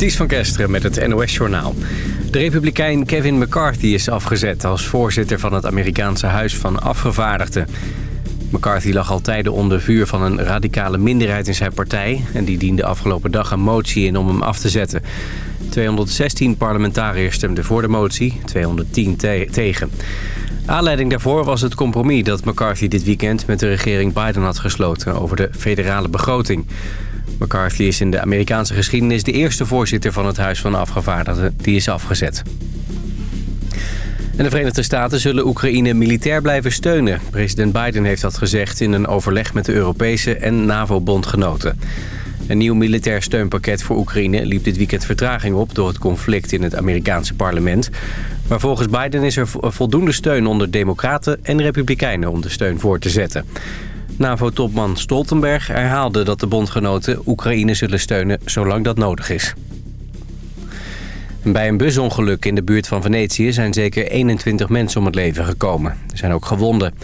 Ties van Kesteren met het NOS-journaal. De republikein Kevin McCarthy is afgezet als voorzitter van het Amerikaanse Huis van Afgevaardigden. McCarthy lag al tijden onder vuur van een radicale minderheid in zijn partij... en die diende afgelopen dag een motie in om hem af te zetten. 216 parlementariërs stemden voor de motie, 210 tegen. Aanleiding daarvoor was het compromis dat McCarthy dit weekend met de regering Biden had gesloten over de federale begroting. McCarthy is in de Amerikaanse geschiedenis de eerste voorzitter van het Huis van Afgevaardigden die is afgezet. En de Verenigde Staten zullen Oekraïne militair blijven steunen. President Biden heeft dat gezegd in een overleg met de Europese en NAVO-bondgenoten. Een nieuw militair steunpakket voor Oekraïne liep dit weekend vertraging op... door het conflict in het Amerikaanse parlement. Maar volgens Biden is er voldoende steun onder democraten en republikeinen... om de steun voor te zetten. NAVO-topman Stoltenberg herhaalde dat de bondgenoten Oekraïne zullen steunen zolang dat nodig is. Bij een busongeluk in de buurt van Venetië zijn zeker 21 mensen om het leven gekomen. Er zijn ook gewonden.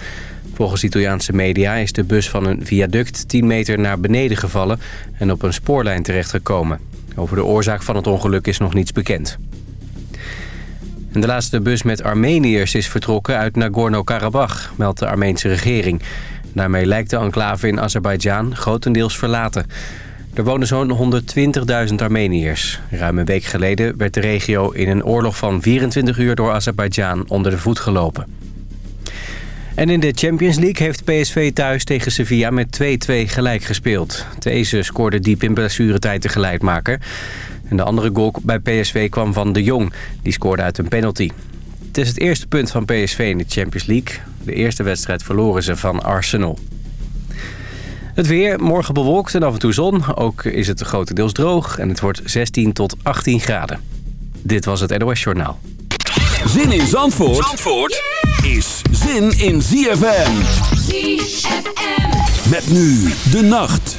Volgens Italiaanse media is de bus van een viaduct 10 meter naar beneden gevallen en op een spoorlijn terechtgekomen. Over de oorzaak van het ongeluk is nog niets bekend. En de laatste bus met Armeniërs is vertrokken uit Nagorno-Karabakh, meldt de Armeense regering. Daarmee lijkt de enclave in Azerbeidzjan grotendeels verlaten. Er wonen zo'n 120.000 Armeniërs. Ruim een week geleden werd de regio in een oorlog van 24 uur door Azerbeidzjan onder de voet gelopen. En in de Champions League heeft PSV thuis tegen Sevilla met 2-2 gelijk gespeeld. Deze scoorde diep in blessuretijd de gelijkmaker. En de andere goal bij PSV kwam van De Jong. Die scoorde uit een penalty. Het is het eerste punt van PSV in de Champions League. De eerste wedstrijd verloren ze van Arsenal. Het weer, morgen bewolkt en af en toe zon. Ook is het grotendeels droog en het wordt 16 tot 18 graden. Dit was het NOS Journaal. Zin in Zandvoort, Zandvoort is zin in ZFM. ZFM. Met nu de nacht.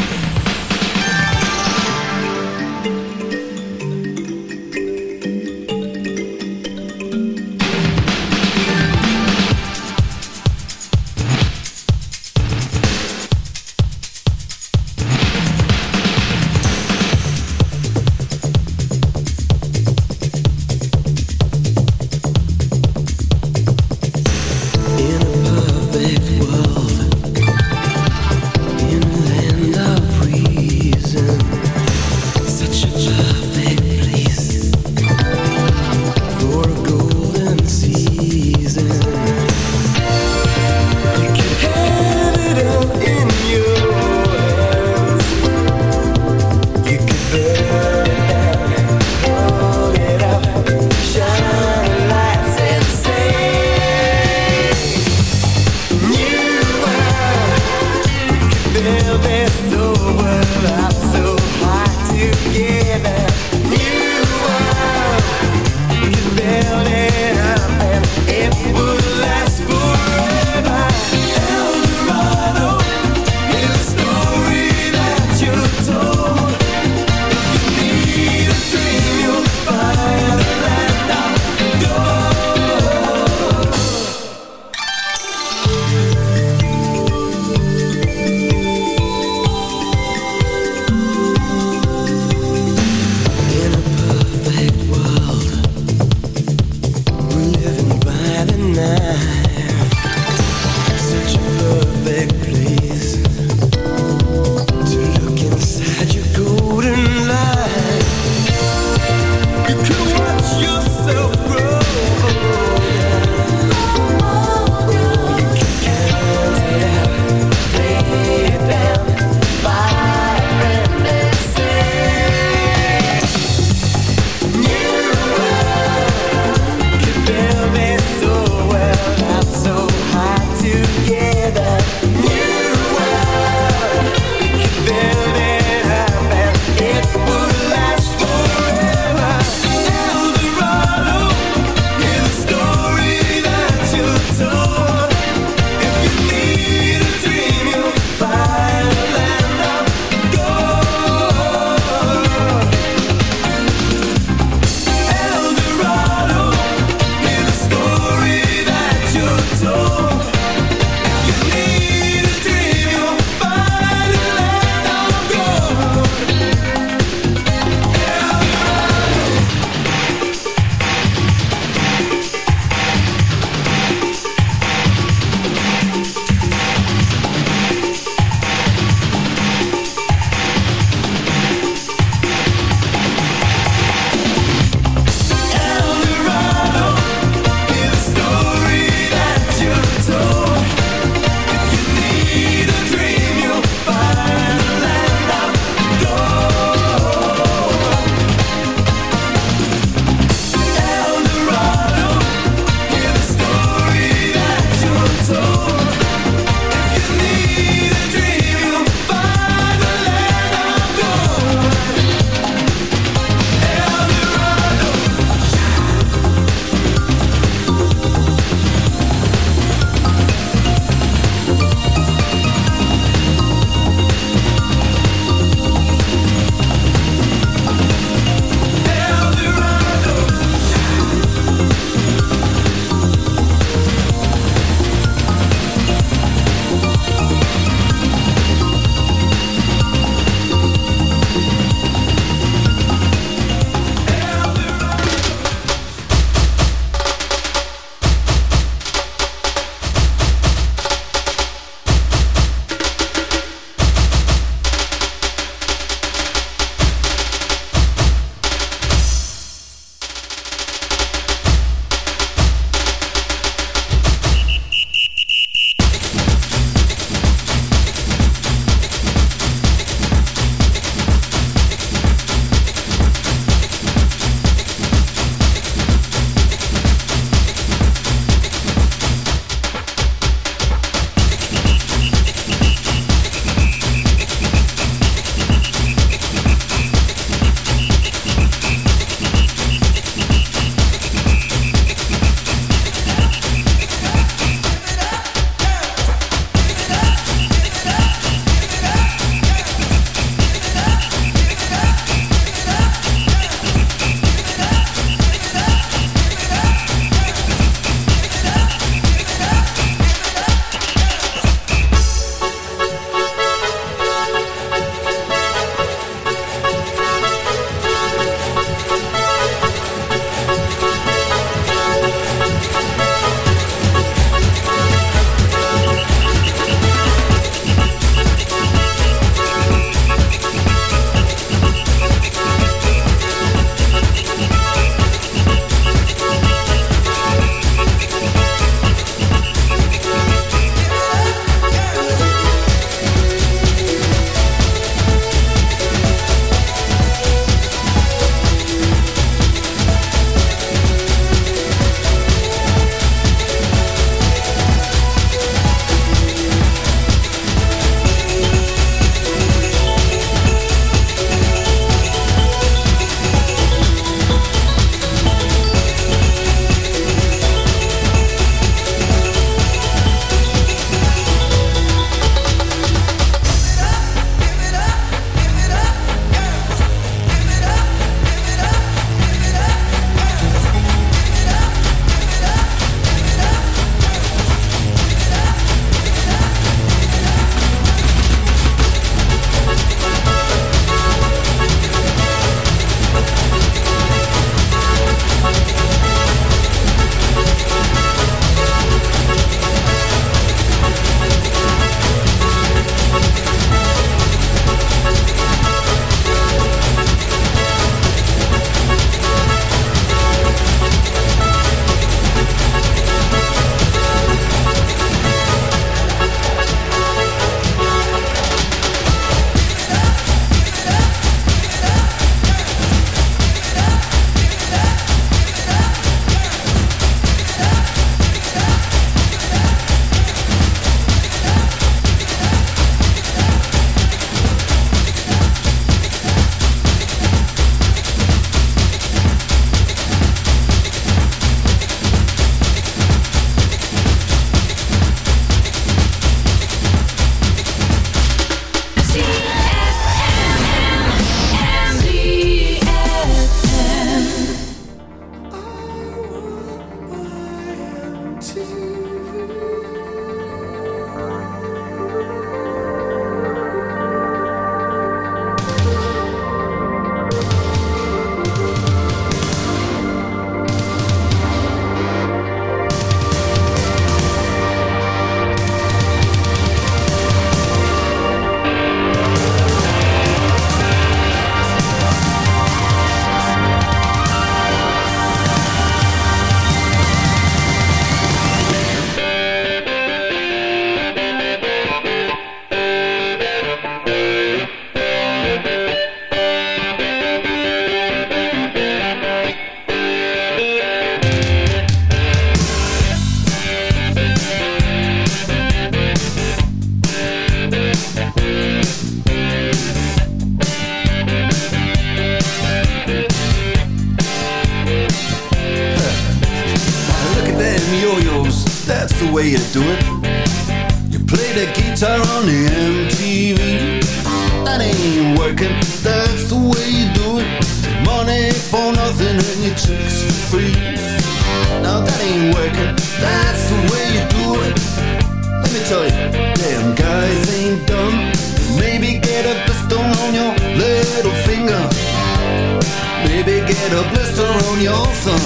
Get a blister on your thumb.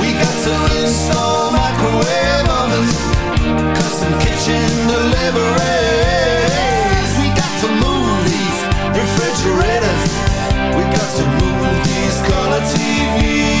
We got to install microwave ovens, custom kitchen deliveries. We got to move these refrigerators. We got to move these color TVs.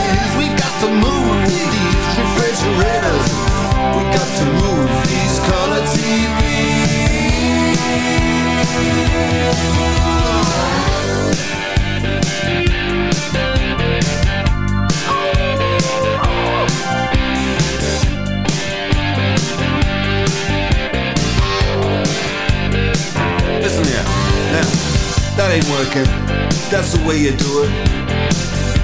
That ain't working. That's the way you do it.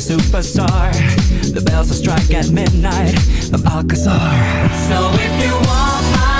a superstar. The bells will strike at midnight of Alcazar. So if you want my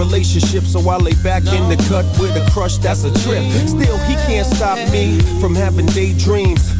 Relationship, so I lay back in the cut with a crush that's a trip. Still, he can't stop me from having daydreams,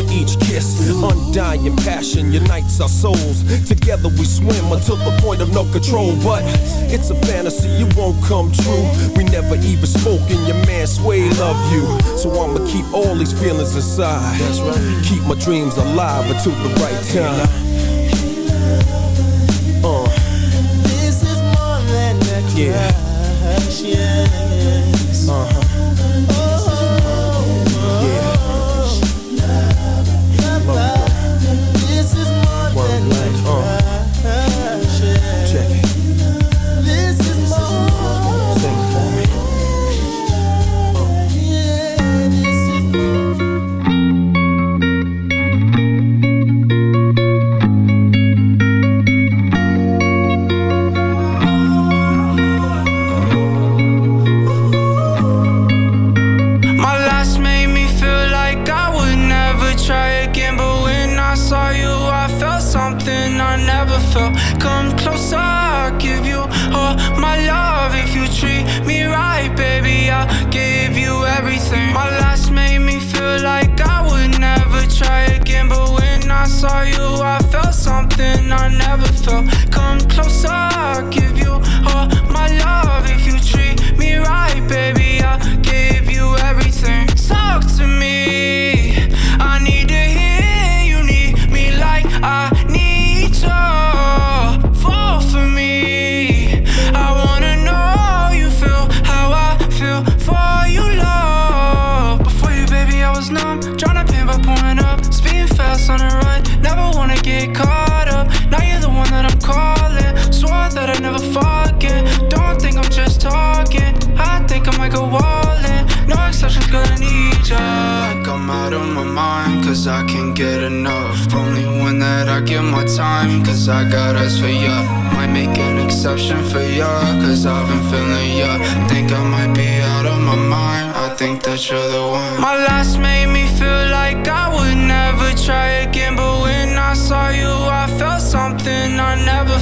each kiss. Undying passion unites our souls. Together we swim until the point of no control. But it's a fantasy, it won't come true. We never even spoke, and your man Sway love you. So I'ma keep all these feelings inside. Right. Keep my dreams alive until the right time. Uh. This is more than a crush. Yeah. Yes.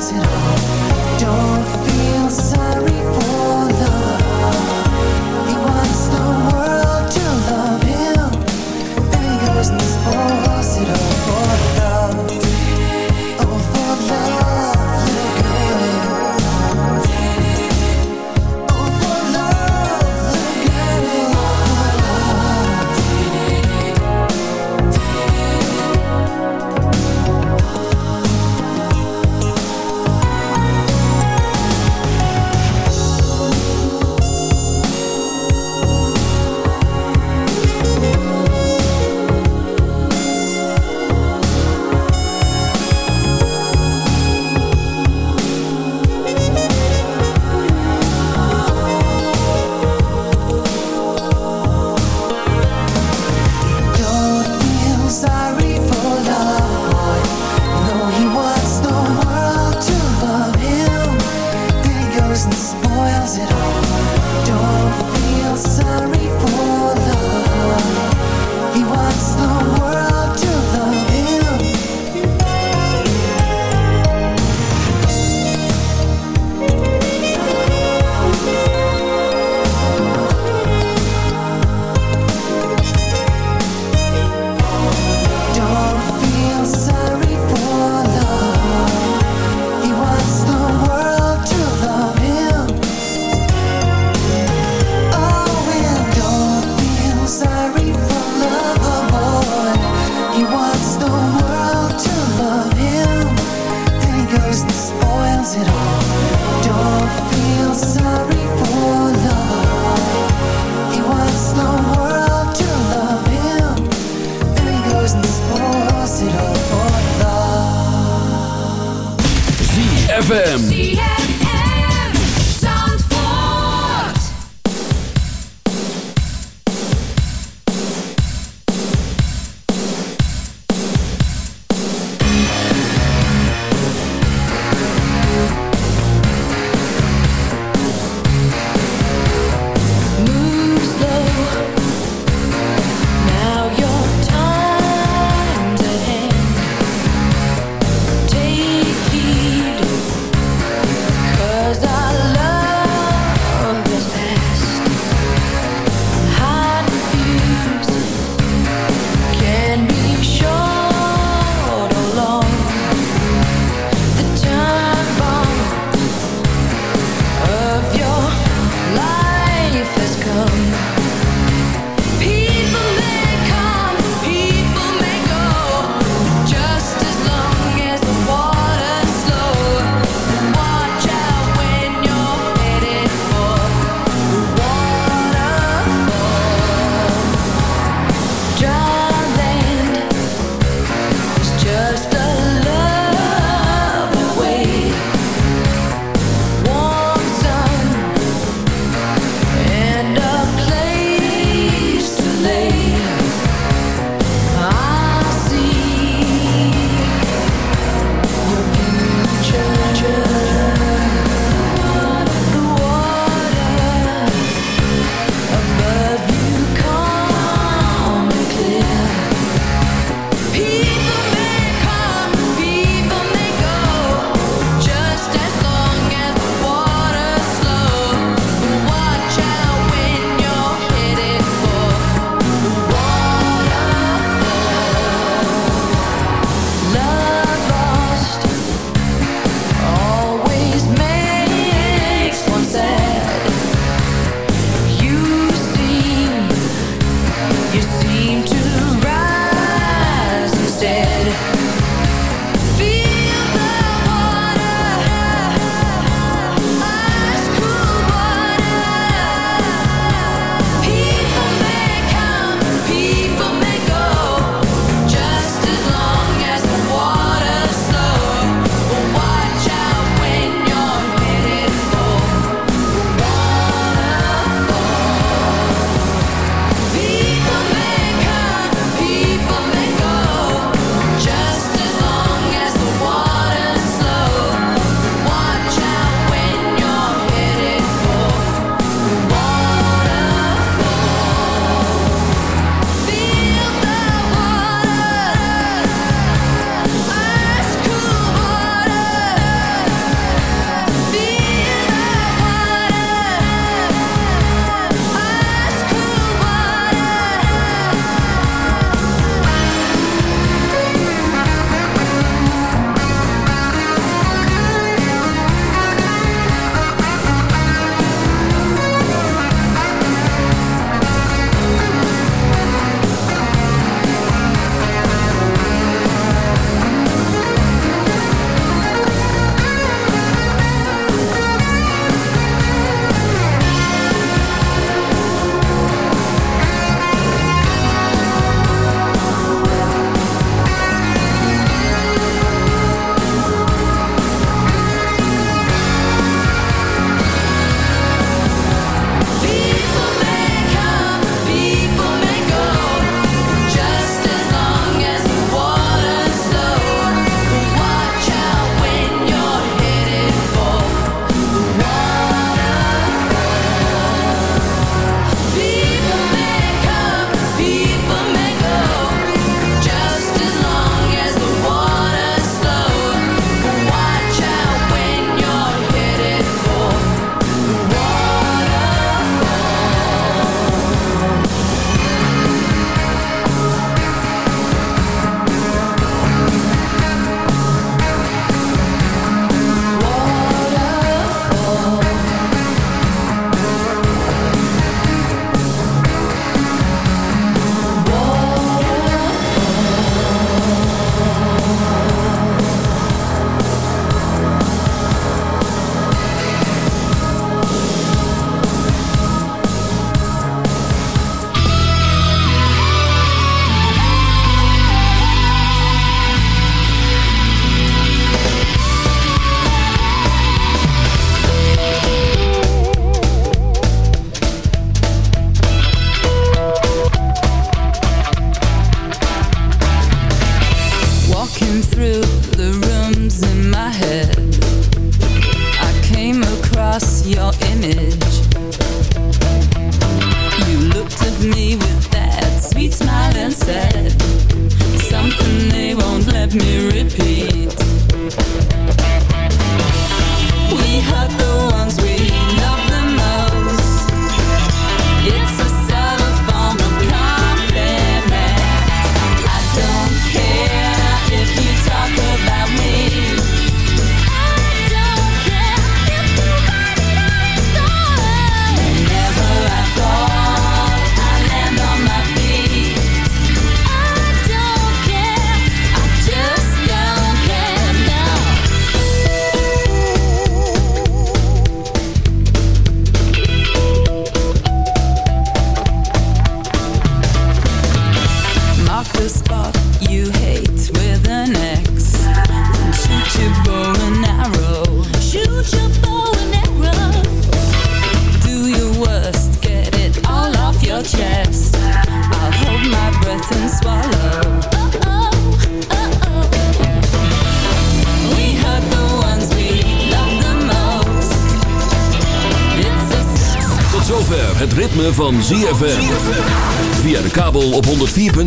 it all.